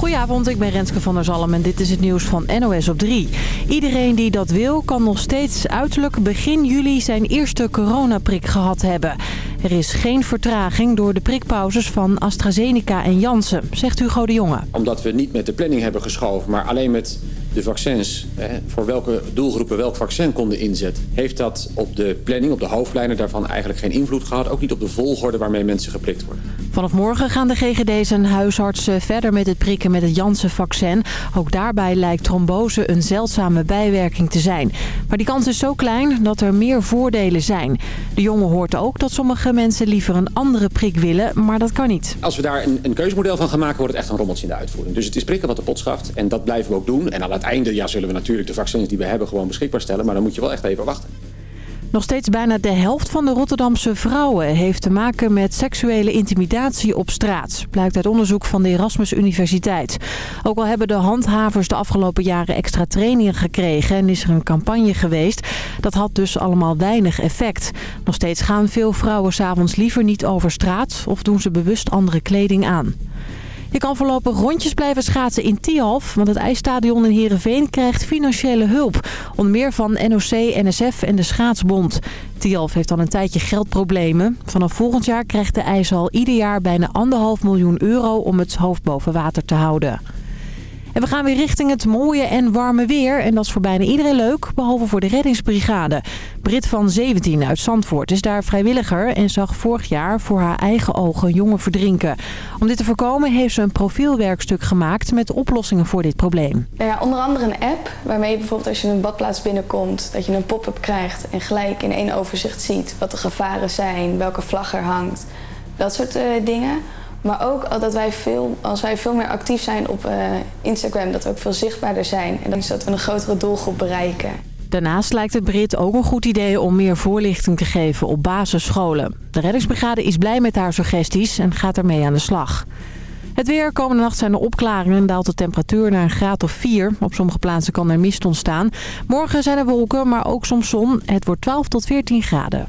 Goedenavond, ik ben Renske van der Zalm en dit is het nieuws van NOS op 3. Iedereen die dat wil kan nog steeds uiterlijk begin juli zijn eerste coronaprik gehad hebben. Er is geen vertraging door de prikpauzes van AstraZeneca en Janssen, zegt Hugo de Jonge. Omdat we niet met de planning hebben geschoven, maar alleen met de vaccins... Hè, voor welke doelgroepen welk vaccin konden inzetten... heeft dat op de planning, op de hoofdlijnen daarvan eigenlijk geen invloed gehad. Ook niet op de volgorde waarmee mensen geprikt worden. Vanaf morgen gaan de GGD's en huisartsen verder met het prikken met het Janssen-vaccin. Ook daarbij lijkt trombose een zeldzame bijwerking te zijn. Maar die kans is zo klein dat er meer voordelen zijn. De jongen hoort ook dat sommige mensen liever een andere prik willen, maar dat kan niet. Als we daar een, keuzemodel van gaan maken, wordt het echt een rommeltje in de uitvoering. Dus het is prikken wat de pot schaft en dat blijven we ook doen. En aan het einde ja, zullen we natuurlijk de vaccins die we hebben gewoon beschikbaar stellen. Maar dan moet je wel echt even wachten. Nog steeds bijna de helft van de Rotterdamse vrouwen heeft te maken met seksuele intimidatie op straat. Blijkt uit onderzoek van de Erasmus Universiteit. Ook al hebben de handhavers de afgelopen jaren extra trainingen gekregen en is er een campagne geweest. Dat had dus allemaal weinig effect. Nog steeds gaan veel vrouwen s'avonds liever niet over straat of doen ze bewust andere kleding aan. Je kan voorlopig rondjes blijven schaatsen in Tialf, want het ijsstadion in Heerenveen krijgt financiële hulp. Onder meer van NOC, NSF en de Schaatsbond. Tialf heeft al een tijdje geldproblemen. Vanaf volgend jaar krijgt de ijshal ieder jaar bijna anderhalf miljoen euro om het hoofd boven water te houden. En we gaan weer richting het mooie en warme weer. En dat is voor bijna iedereen leuk, behalve voor de reddingsbrigade. Brit van 17 uit Zandvoort is daar vrijwilliger... en zag vorig jaar voor haar eigen ogen jongen verdrinken. Om dit te voorkomen heeft ze een profielwerkstuk gemaakt... met oplossingen voor dit probleem. Nou ja, onder andere een app waarmee je bijvoorbeeld als je een badplaats binnenkomt... dat je een pop-up krijgt en gelijk in één overzicht ziet... wat de gevaren zijn, welke vlag er hangt, dat soort uh, dingen... Maar ook dat wij veel, als wij veel meer actief zijn op uh, Instagram, dat we ook veel zichtbaarder zijn. En dan is dat we een grotere doelgroep bereiken. Daarnaast lijkt het Brit ook een goed idee om meer voorlichting te geven op basisscholen. De reddingsbrigade is blij met haar suggesties en gaat ermee aan de slag. Het weer. Komende nacht zijn er opklaringen en daalt de temperatuur naar een graad of 4. Op sommige plaatsen kan er mist ontstaan. Morgen zijn er wolken, maar ook soms zon. Het wordt 12 tot 14 graden.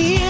here.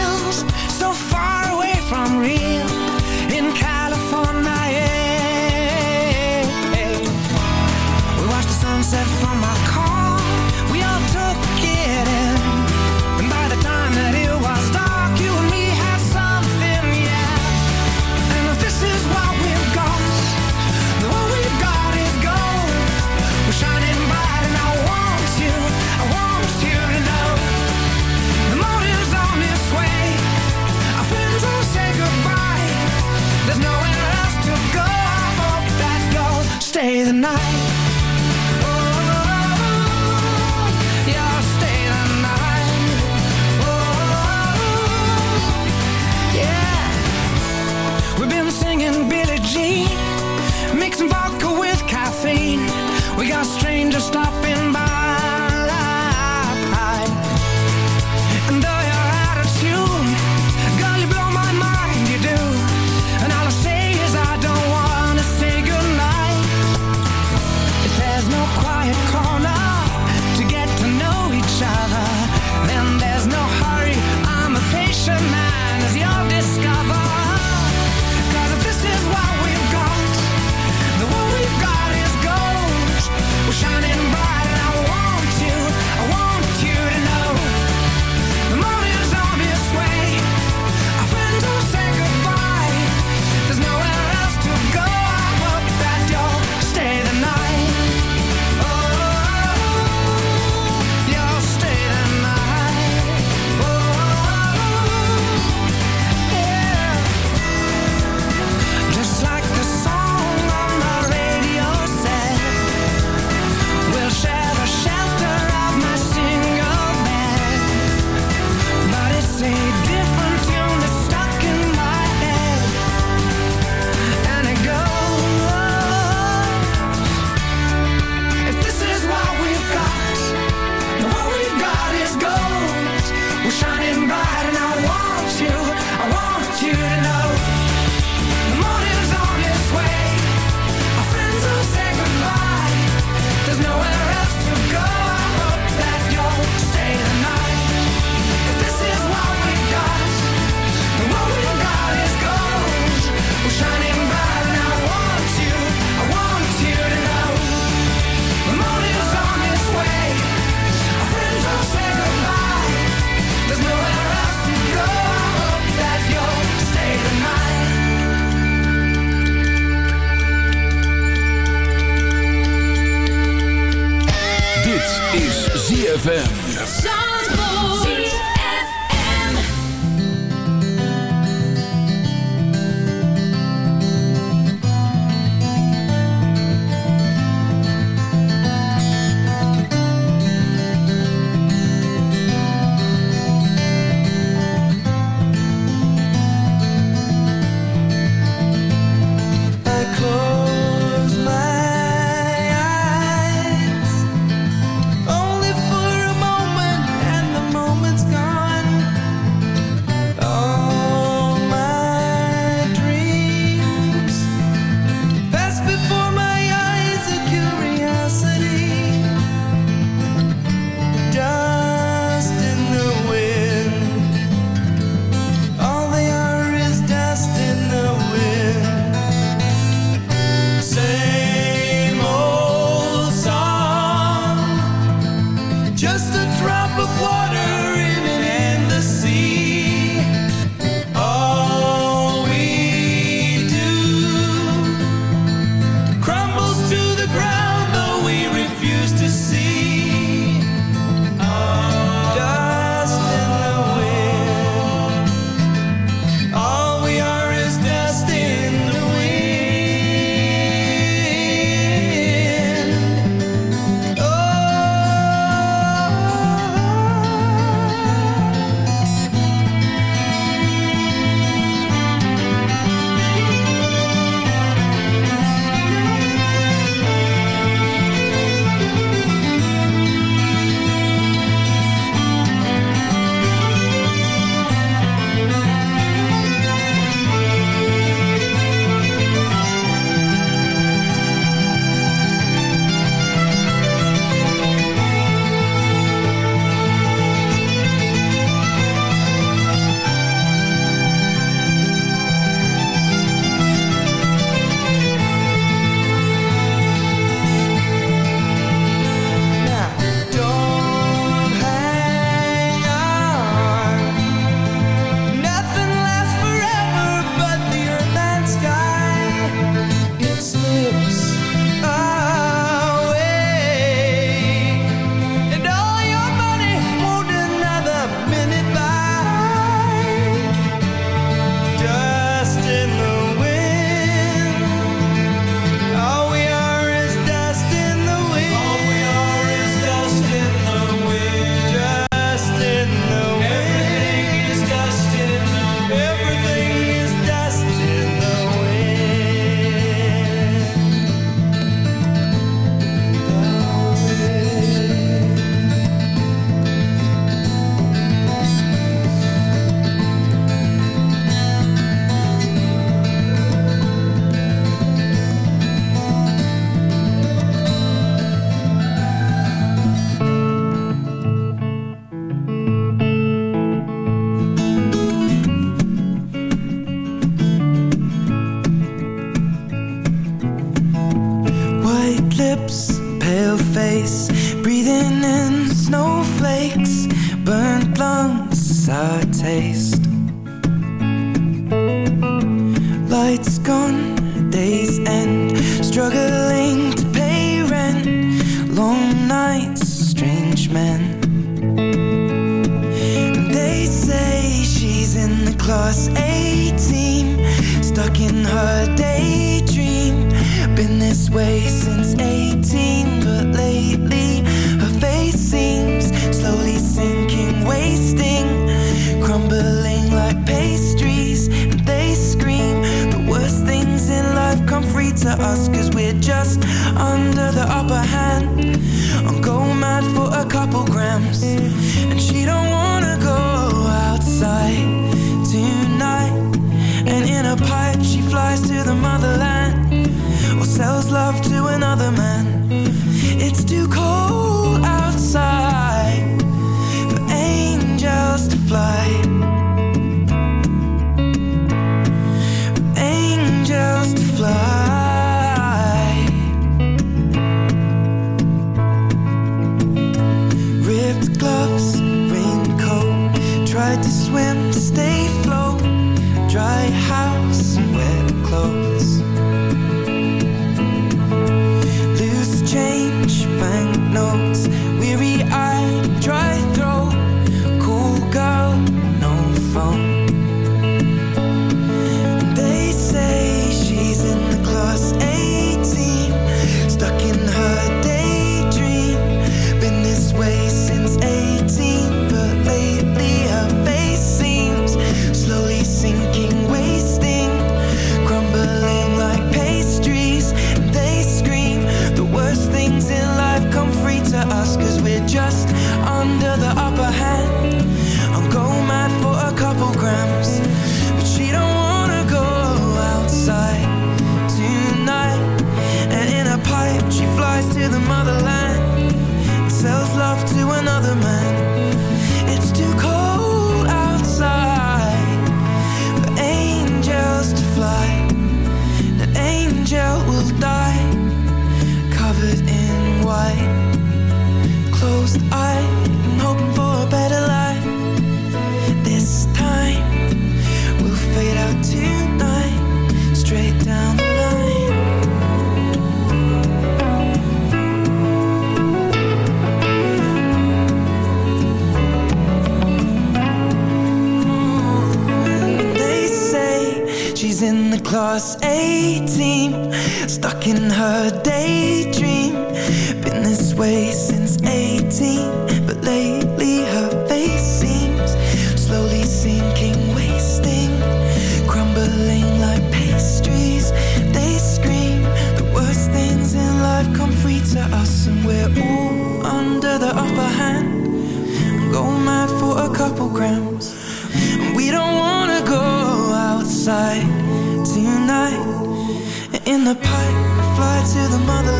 In the pipe, fly to the motherland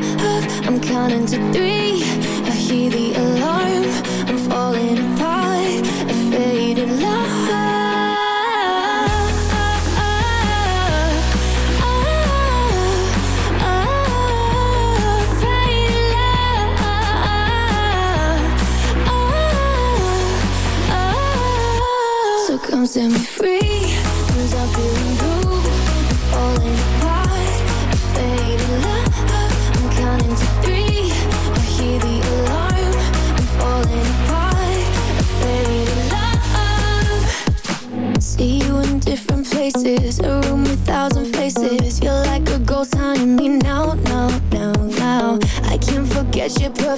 I'm counting to three. I hear the alarm. I'm falling apart. A faded love. Come set me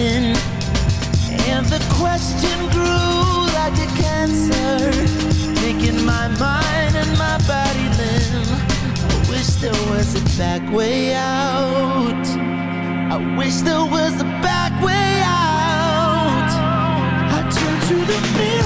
And the question grew like a cancer, making my mind and my body limb. I wish there was a back way out. I wish there was a back way out. I turned to the mirror.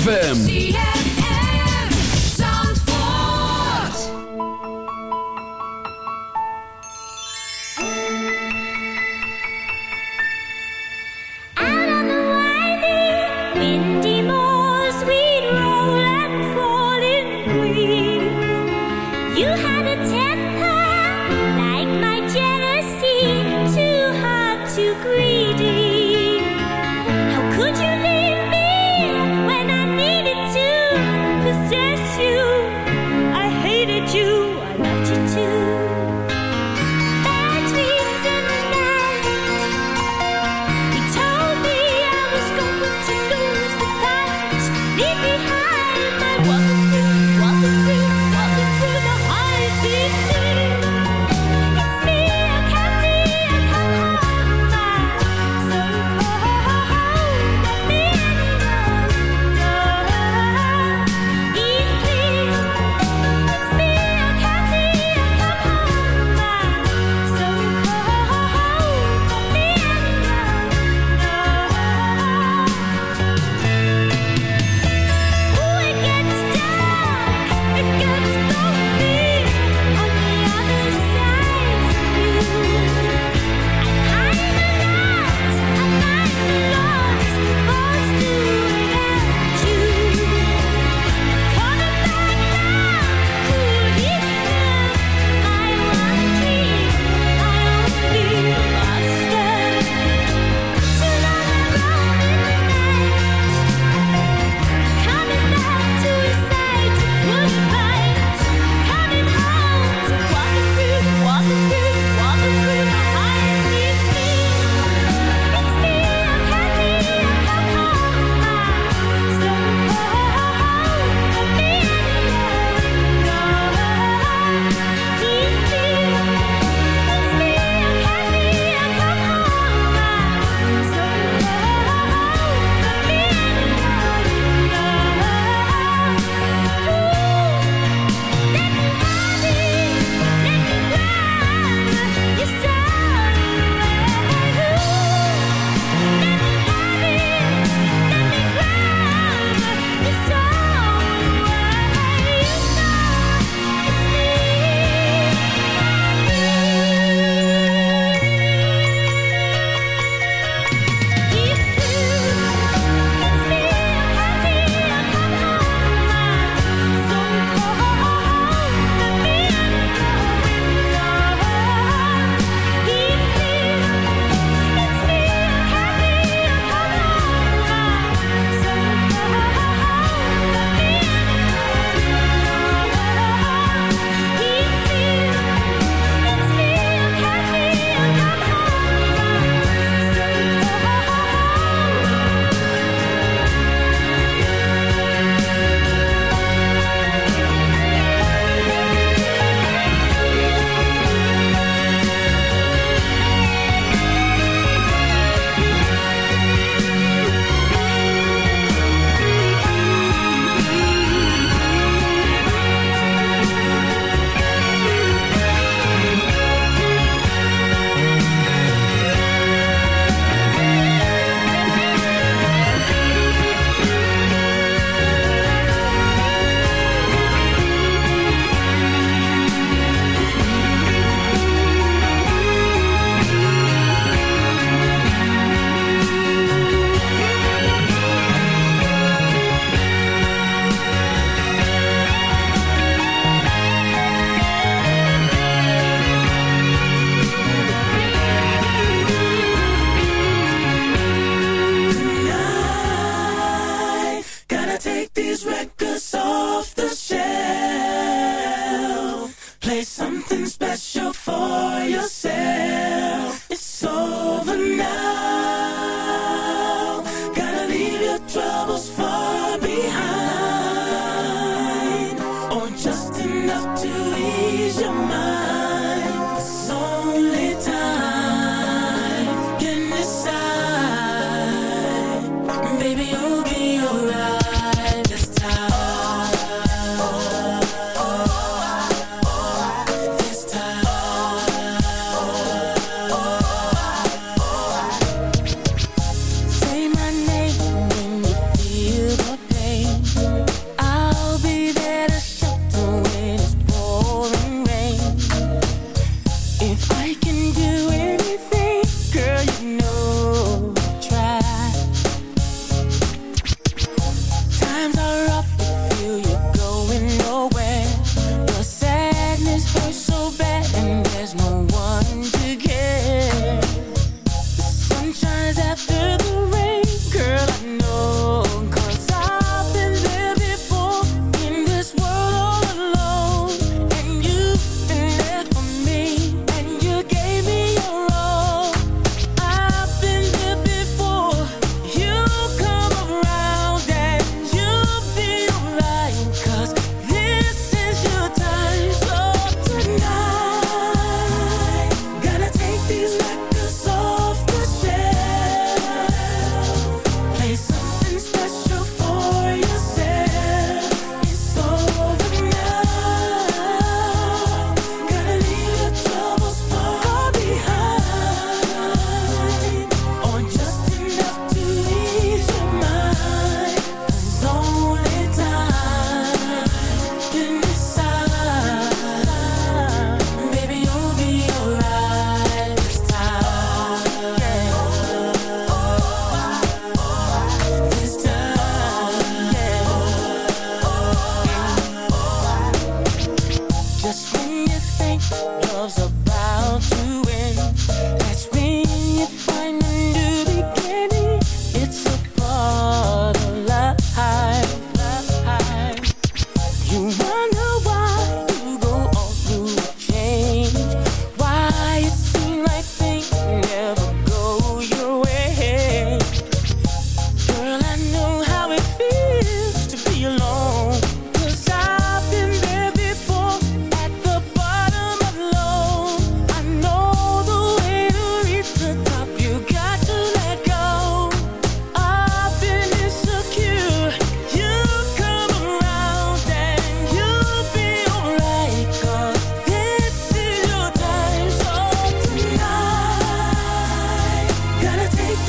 ZFM.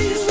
these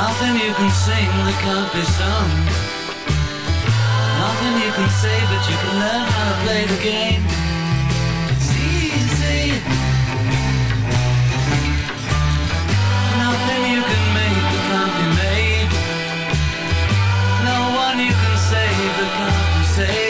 Nothing you can sing that can't be sung Nothing you can say but you can learn how to play the game. It's easy. Nothing you can make that can't be made. No one you can save that can't be saved.